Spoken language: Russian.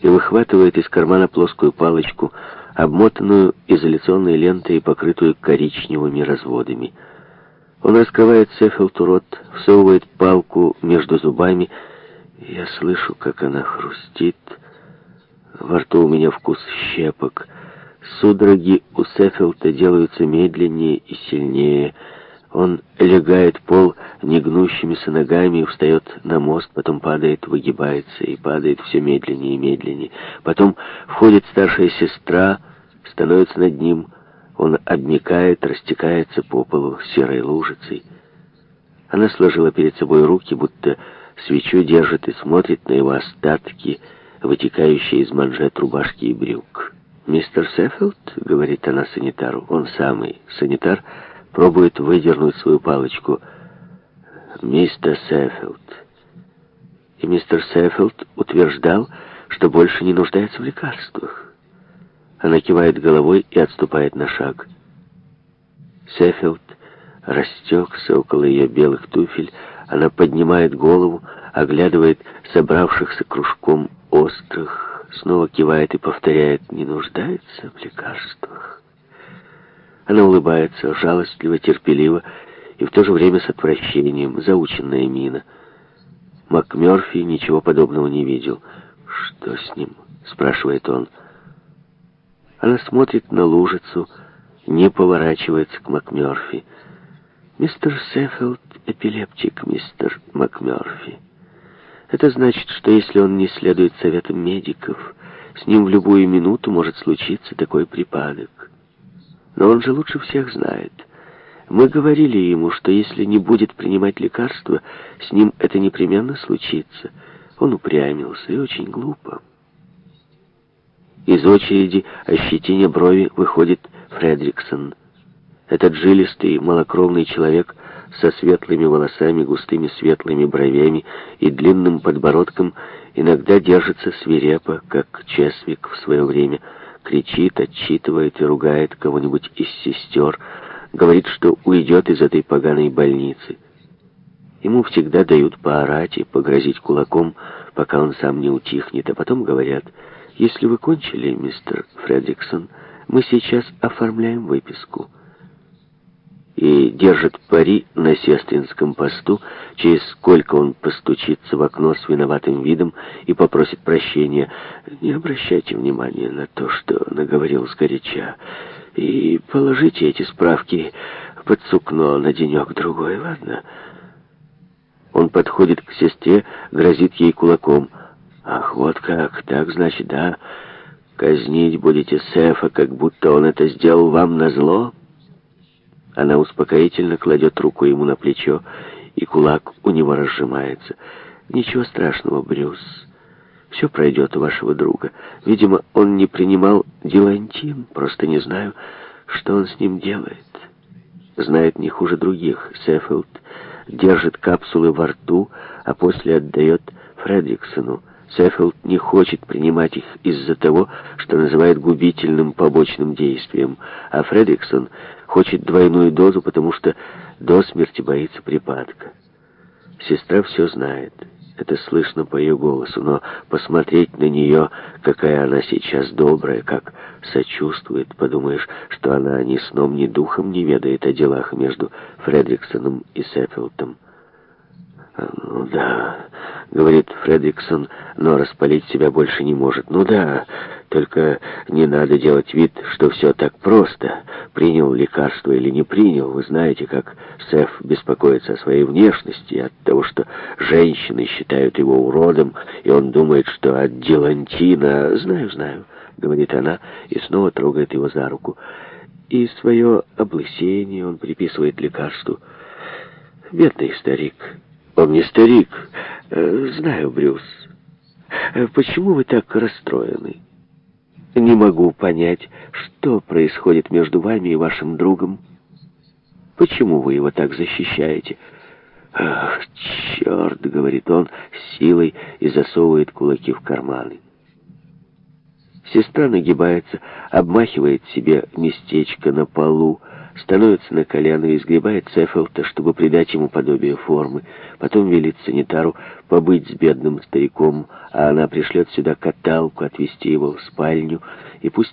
и выхватывает из кармана плоскую палочку, обмотанную изоляционной лентой и покрытую коричневыми разводами. Он раскрывает Сеффилд рот, всовывает палку между зубами. Я слышу, как она хрустит. Во рту у меня вкус щепок. Судороги у Сеффилда делаются медленнее и сильнее, он легает пол негнущимися ногами и встает на мост, потом падает, выгибается и падает все медленнее и медленнее. Потом входит старшая сестра, становится над ним. Он обмикает, растекается по полу серой лужицей. Она сложила перед собой руки, будто свечу держит и смотрит на его остатки, вытекающие из манжет рубашки и брюк. «Мистер Сеффилд?» — говорит она санитару. «Он самый. Санитар...» пробует выдернуть свою палочку. «Мистер Сэффилд». И мистер Сэффилд утверждал, что больше не нуждается в лекарствах. Она кивает головой и отступает на шаг. Сэффилд растекся около ее белых туфель, она поднимает голову, оглядывает собравшихся кружком острых, снова кивает и повторяет «не нуждается в лекарствах». Она улыбается, жалостливо, терпеливо и в то же время с отвращением, заученная мина. МакМёрфи ничего подобного не видел. «Что с ним?» — спрашивает он. Она смотрит на лужицу, не поворачивается к МакМёрфи. «Мистер Сеффилд — эпилептик, мистер МакМёрфи. Это значит, что если он не следует советам медиков, с ним в любую минуту может случиться такой припадок». Но он же лучше всех знает. Мы говорили ему, что если не будет принимать лекарства, с ним это непременно случится. Он упрямился и очень глупо. Из очереди о щетине брови выходит Фредриксон. Этот жилистый, малокровный человек со светлыми волосами, густыми светлыми бровями и длинным подбородком иногда держится свирепо, как Чесвик в свое время – кричит, отчитывает и ругает кого-нибудь из сестер, говорит, что уйдет из этой поганой больницы. Ему всегда дают поорать и погрозить кулаком, пока он сам не утихнет, а потом говорят, «Если вы кончили, мистер Фредриксон, мы сейчас оформляем выписку» и держит пари на сестринском посту, через сколько он постучится в окно с виноватым видом и попросит прощения. Не обращайте внимания на то, что наговорил сгоряча, и положите эти справки под сукно на денек-другой, ладно? Он подходит к сестре, грозит ей кулаком. «Ах, вот как, так значит, да, казнить будете Сефа, как будто он это сделал вам на зло?» Она успокоительно кладет руку ему на плечо, и кулак у него разжимается. «Ничего страшного, Брюс. Все пройдет у вашего друга. Видимо, он не принимал дилантин, просто не знаю, что он с ним делает. Знает не хуже других. Сеффилд держит капсулы во рту, а после отдает Фредриксону. Сеффилд не хочет принимать их из-за того, что называет губительным побочным действием, а Фредриксон хочет двойную дозу, потому что до смерти боится припадка. Сестра все знает, это слышно по ее голосу, но посмотреть на нее, какая она сейчас добрая, как сочувствует, подумаешь, что она ни сном, ни духом не ведает о делах между Фредриксоном и Сеффилдом. А, «Ну да», — говорит Фредриксон, но распалить себя больше не может. «Ну да, только не надо делать вид, что все так просто. Принял лекарство или не принял. Вы знаете, как Сеф беспокоится о своей внешности, от того, что женщины считают его уродом, и он думает, что от дилантина... Знаю, знаю», — говорит она, и снова трогает его за руку. И свое облысение он приписывает лекарству. «Бедный старик». «Он не старик», Э, «Знаю, Брюс. Э, почему вы так расстроены?» «Не могу понять, что происходит между вами и вашим другом. Почему вы его так защищаете?» «Ах, черт!» — говорит он с силой и засовывает кулаки в карманы. Сестра нагибается, обмахивает себе местечко на полу, становится на колено и изгребает Сеффилда, чтобы придать ему подобие формы. Потом велит санитару побыть с бедным стариком, а она пришлет сюда каталку, отвезти его в спальню, и пусть